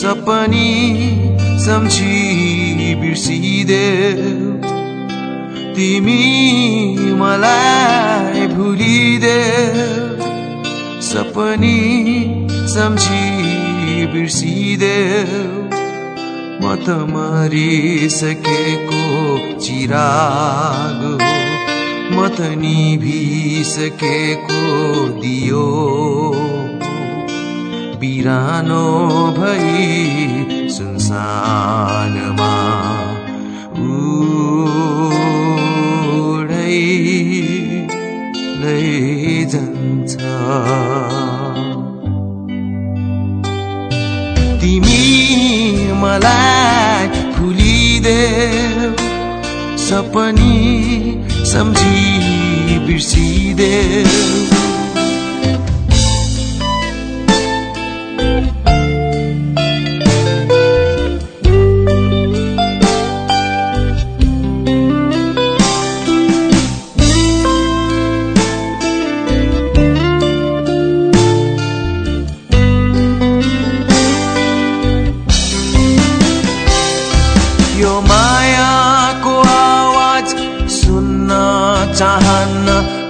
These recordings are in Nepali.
सपनी सम्झी बिर्सिदेऊ। तिमी मलाई भुलिदेऊ। सपनी सम्झी बिर्सिदेऊ। म त मरिसकेको चिराग हो। म त निभिसकेको दियो। बिरानो भई सुनसानमा उडै लैजान्छ तिमी मलाई भुलिदेऊ सपनी सम्झी बिर्सिदेऊ।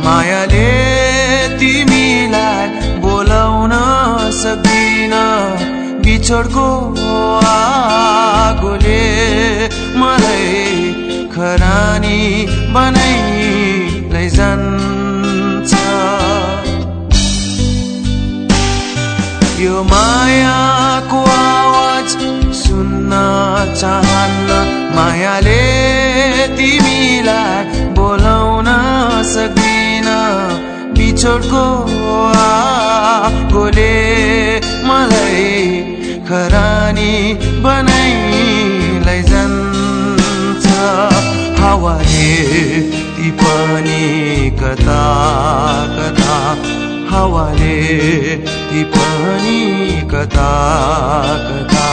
मायाले तिमीलाई बोलाउन सक्दिन बिछोडको आगोले मलाई खरानी बनाइ लैजान्छ यो मायाको आवाज सुन्न चाहन्न मायाले बिछोडको आगोले मलाई खरानी बनाइ लैजान्छ हावाले ती पनि कता कता हावाले ती पनि कता कता।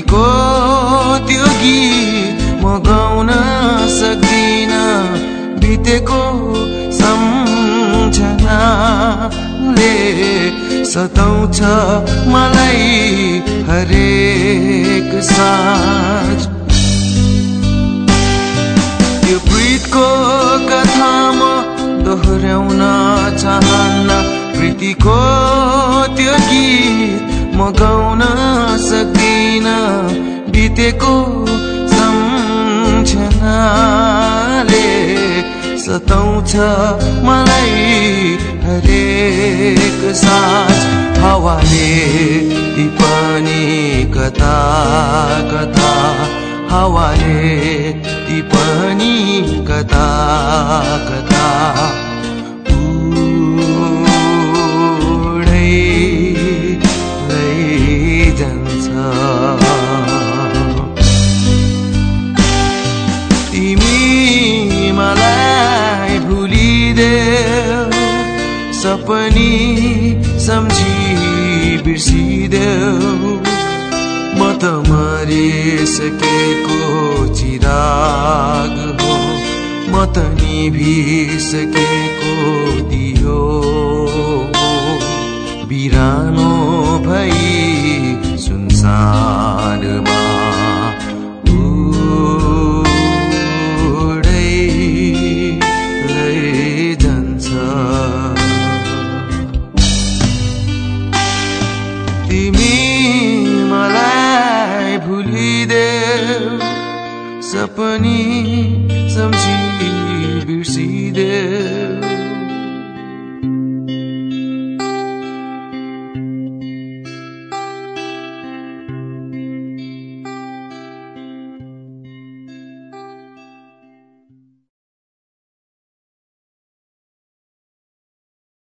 प्रीतिको त्यो गीत म गाउन सक्दिन। बितेको सम्झनाले सताउँछ मलाई हरेक साँझ। त्यो प्रीतको कथा म दोहोऱ्याउन चाहन्न। प्रीतिको त्यो गीत म सक्दिन बितेको सम्झनाले सताउँछ मलाई हरेक साँझ। हावाले ती पनि कता कता। हावाले ती पनि कता कता। सपनी सम्झी बिर्सिदेऊ। म त मरिसकेको चिराग हो। म त निभिसकेको दियो। बिरानो भई पनि सम्झि बिर्सिदे